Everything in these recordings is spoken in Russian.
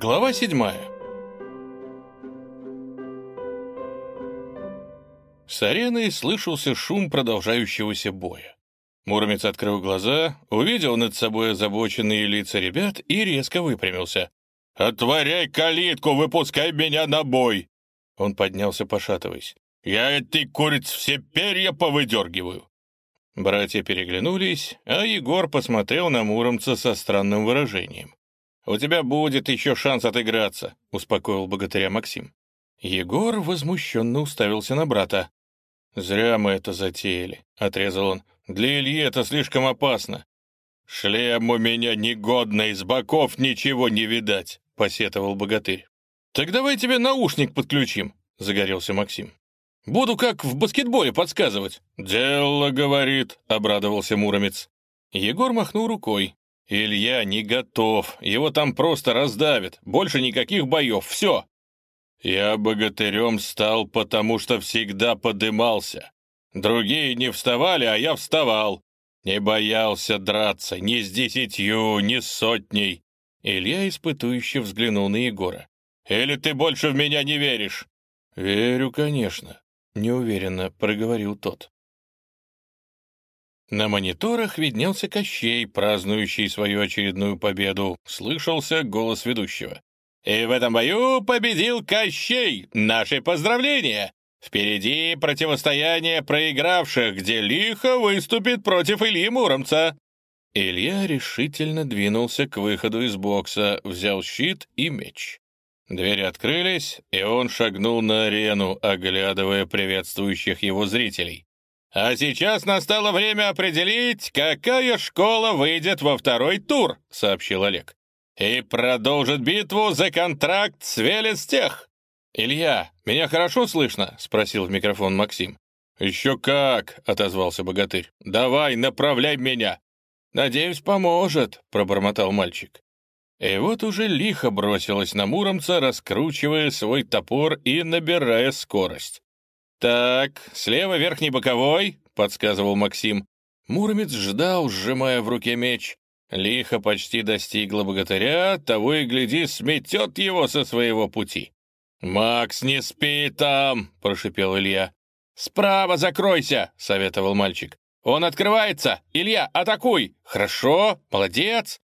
Глава седьмая. С арены слышался шум продолжающегося боя. Муромец открыл глаза, увидел над собой озабоченные лица ребят и резко выпрямился. «Отворяй калитку, выпускай меня на бой!» Он поднялся, пошатываясь. «Я этой куриц все перья повыдергиваю!» Братья переглянулись, а Егор посмотрел на Муромца со странным выражением. «У тебя будет еще шанс отыграться», — успокоил богатыря Максим. Егор возмущенно уставился на брата. «Зря мы это затеяли», — отрезал он. «Для Ильи это слишком опасно». «Шлем у меня негодный, с боков ничего не видать», — посетовал богатырь. «Так давай тебе наушник подключим», — загорелся Максим. «Буду как в баскетболе подсказывать». «Дело, — говорит», — обрадовался Муромец. Егор махнул рукой. «Илья не готов, его там просто раздавят, больше никаких боев, все!» «Я богатырем стал, потому что всегда подымался. Другие не вставали, а я вставал. Не боялся драться ни с десятью, ни с сотней». Илья испытующе взглянул на Егора. «Или ты больше в меня не веришь?» «Верю, конечно», — неуверенно проговорил тот. На мониторах виднелся Кощей, празднующий свою очередную победу. Слышался голос ведущего. «И в этом бою победил Кощей! Наши поздравления! Впереди противостояние проигравших, где лихо выступит против Ильи Муромца!» Илья решительно двинулся к выходу из бокса, взял щит и меч. Двери открылись, и он шагнул на арену, оглядывая приветствующих его зрителей. «А сейчас настало время определить, какая школа выйдет во второй тур», — сообщил Олег. «И продолжит битву за контракт с Велестех». «Илья, меня хорошо слышно?» — спросил в микрофон Максим. «Еще как!» — отозвался богатырь. «Давай, направляй меня!» «Надеюсь, поможет», — пробормотал мальчик. И вот уже лихо бросилась на Муромца, раскручивая свой топор и набирая скорость. «Так, слева верхний боковой», — подсказывал Максим. Муромец ждал, сжимая в руке меч. Лихо почти достигла богатыря, того и гляди, сметет его со своего пути. «Макс, не спи там!» — прошипел Илья. «Справа закройся!» — советовал мальчик. «Он открывается! Илья, атакуй! Хорошо, молодец!»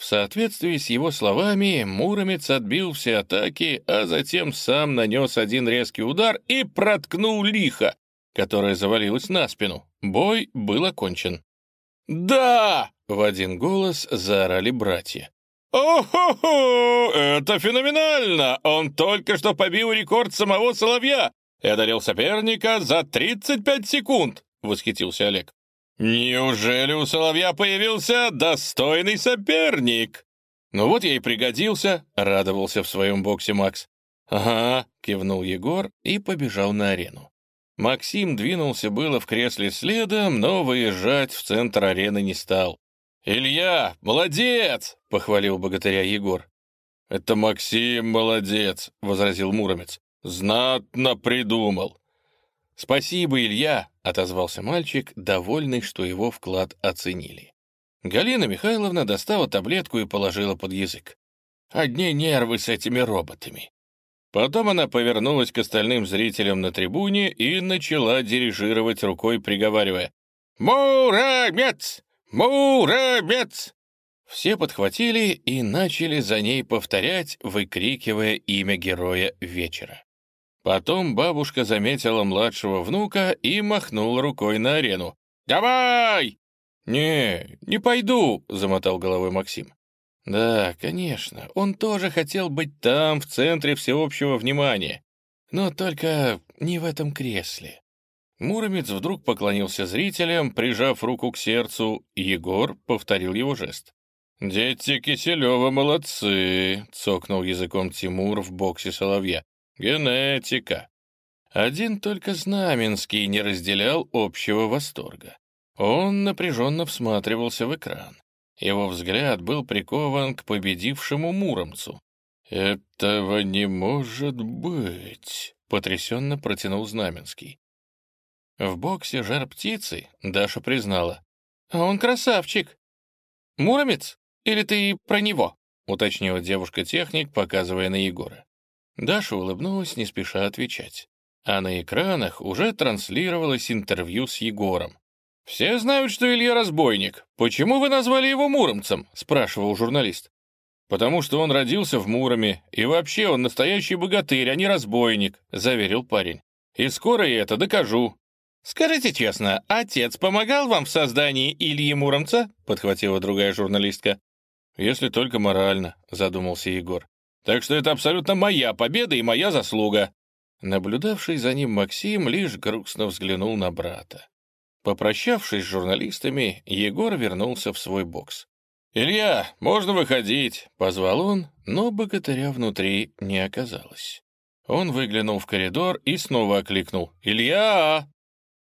В соответствии с его словами, Муромец отбил все атаки, а затем сам нанес один резкий удар и проткнул лихо, которое завалилось на спину. Бой был окончен. «Да!» — в один голос заорали братья. «О-хо-хо! Это феноменально! Он только что побил рекорд самого Соловья и одолел соперника за 35 секунд!» — восхитился Олег. «Неужели у Соловья появился достойный соперник?» «Ну вот я и пригодился», — радовался в своем боксе Макс. «Ага», — кивнул Егор и побежал на арену. Максим двинулся было в кресле следом, но выезжать в центр арены не стал. «Илья, молодец!» — похвалил богатыря Егор. «Это Максим молодец», — возразил Муромец. «Знатно придумал». «Спасибо, Илья», — отозвался мальчик, довольный, что его вклад оценили. Галина Михайловна достала таблетку и положила под язык. «Одни нервы с этими роботами». Потом она повернулась к остальным зрителям на трибуне и начала дирижировать рукой, приговаривая «Муромец! Муромец!» Все подхватили и начали за ней повторять, выкрикивая имя героя вечера. Потом бабушка заметила младшего внука и махнула рукой на арену. «Давай!» «Не, не пойду», — замотал головой Максим. «Да, конечно, он тоже хотел быть там, в центре всеобщего внимания. Но только не в этом кресле». Муромец вдруг поклонился зрителям, прижав руку к сердцу. Егор повторил его жест. «Дети Киселева молодцы», — цокнул языком Тимур в боксе Соловья. Генетика. Один только Знаменский не разделял общего восторга. Он напряженно всматривался в экран. Его взгляд был прикован к победившему Муромцу. «Этого не может быть», — потрясенно протянул Знаменский. В боксе жар птицы Даша признала. «Он красавчик!» «Муромец? Или ты про него?» уточнила девушка-техник, показывая на Егора. Даша улыбнулась, не спеша отвечать. А на экранах уже транслировалось интервью с Егором. «Все знают, что Илья разбойник. Почему вы назвали его Муромцем?» — спрашивал журналист. «Потому что он родился в Муроме, и вообще он настоящий богатырь, а не разбойник», — заверил парень. «И скоро я это докажу». «Скажите честно, отец помогал вам в создании Ильи Муромца?» — подхватила другая журналистка. «Если только морально», — задумался Егор. «Так что это абсолютно моя победа и моя заслуга». Наблюдавший за ним Максим лишь грустно взглянул на брата. Попрощавшись с журналистами, Егор вернулся в свой бокс. «Илья, можно выходить!» — позвал он, но богатыря внутри не оказалось. Он выглянул в коридор и снова окликнул «Илья!».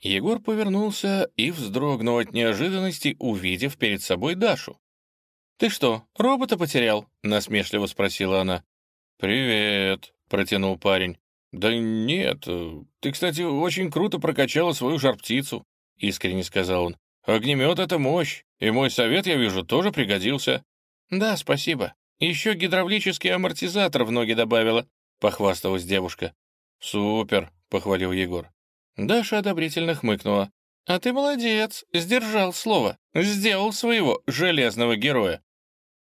Егор повернулся и вздрогнул от неожиданности, увидев перед собой Дашу. «Ты что, робота потерял?» — насмешливо спросила она. «Привет», — протянул парень. «Да нет, ты, кстати, очень круто прокачала свою жар-птицу», — искренне сказал он. «Огнемет — это мощь, и мой совет, я вижу, тоже пригодился». «Да, спасибо. Еще гидравлический амортизатор в ноги добавила», — похвасталась девушка. «Супер», — похвалил Егор. Даша одобрительно хмыкнула. «А ты молодец, сдержал слово, сделал своего железного героя».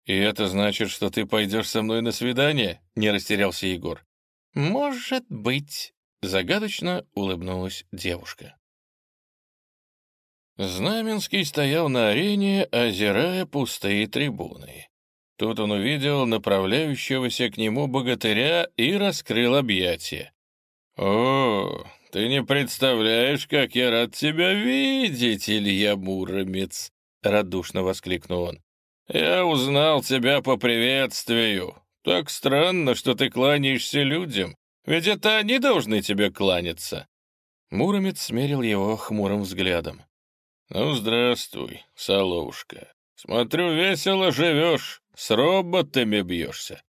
«И это значит, что ты пойдешь со мной на свидание?» — не растерялся Егор. «Может быть», — загадочно улыбнулась девушка. Знаменский стоял на арене, озирая пустые трибуны. Тут он увидел направляющегося к нему богатыря и раскрыл объятия. «О, ты не представляешь, как я рад тебя видеть, Илья Муромец!» — радушно воскликнул он. «Я узнал тебя по приветствию. Так странно, что ты кланяешься людям, ведь это они должны тебе кланяться». Муромец смерил его хмурым взглядом. «Ну, здравствуй, соловушка. Смотрю, весело живешь, с роботами бьешься.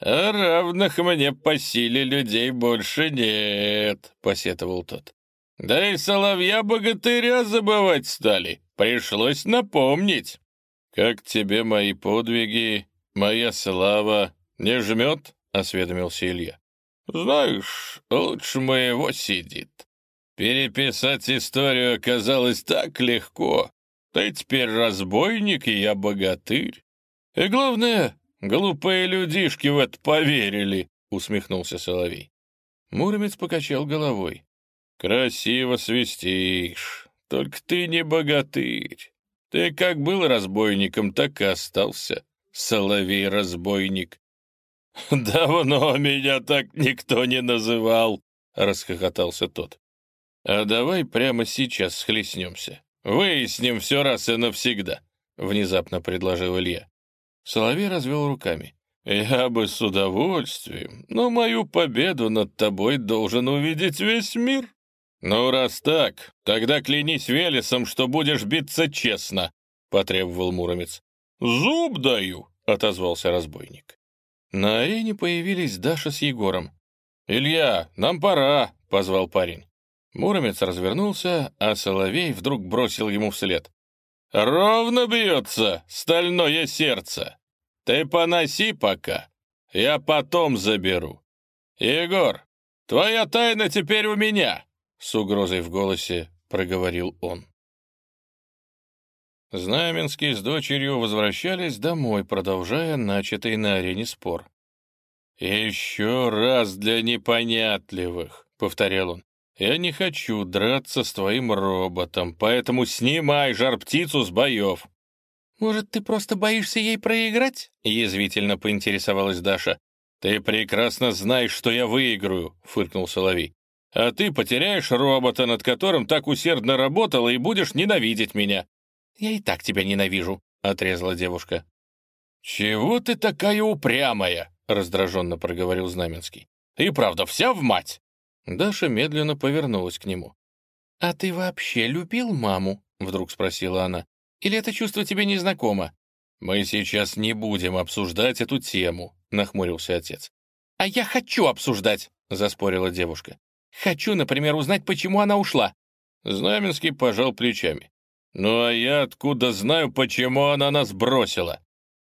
А равных мне по силе людей больше нет», — посетовал тот. «Да и соловья-богатыря забывать стали. Пришлось напомнить. Как тебе мои подвиги, моя слава не жмет?» — осведомился Илья. «Знаешь, лучше моего сидит. Переписать историю оказалось так легко. Ты теперь разбойник, и я богатырь. И главное, глупые людишки в это поверили, — усмехнулся Соловей. Муромец покачал головой. «Красиво свистишь, только ты не богатырь. Ты как был разбойником, так и остался, соловей-разбойник». «Давно меня так никто не называл», — расхохотался тот. «А давай прямо сейчас схлестнемся. Выясним все раз и навсегда», — внезапно предложил Илья. Соловей развел руками. «Я бы с удовольствием, но мою победу над тобой должен увидеть весь мир. Ну, раз так, тогда клянись Велесом, что будешь биться честно», — потребовал Муромец. «Зуб даю», — отозвался разбойник. На арене появились Даша с Егором. «Илья, нам пора», — позвал парень. Муромец развернулся, а Соловей вдруг бросил ему вслед. «Ровно бьется стальное сердце. Ты поноси пока, я потом заберу. Егор, твоя тайна теперь у меня!» С угрозой в голосе проговорил он. Знаменский с дочерью возвращались домой, продолжая начатый на арене спор. «Еще раз для непонятливых», — повторял он. «Я не хочу драться с твоим роботом, поэтому снимай жар-птицу с боев». «Может, ты просто боишься ей проиграть?» — язвительно поинтересовалась Даша. «Ты прекрасно знаешь, что я выиграю», — фыркнул Соловей. «А ты потеряешь робота, над которым так усердно работала, и будешь ненавидеть меня». «Я и так тебя ненавижу», — отрезала девушка. «Чего ты такая упрямая?» — раздраженно проговорил Знаменский. «И правда, вся в мать!» Даша медленно повернулась к нему. «А ты вообще любил маму?» — вдруг спросила она. «Или это чувство тебе не знакомо?» «Мы сейчас не будем обсуждать эту тему», — нахмурился отец. «А я хочу обсуждать», — заспорила девушка. «Хочу, например, узнать, почему она ушла». Знаменский пожал плечами. «Ну а я откуда знаю, почему она нас бросила?»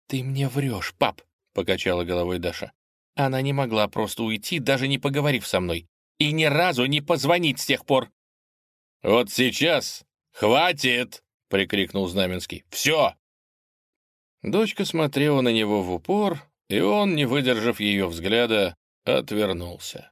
«Ты мне врешь, пап», — покачала головой Даша. «Она не могла просто уйти, даже не поговорив со мной. И ни разу не позвонить с тех пор». «Вот сейчас хватит!» — прикрикнул Знаменский. «Все!» Дочка смотрела на него в упор, и он, не выдержав ее взгляда, отвернулся.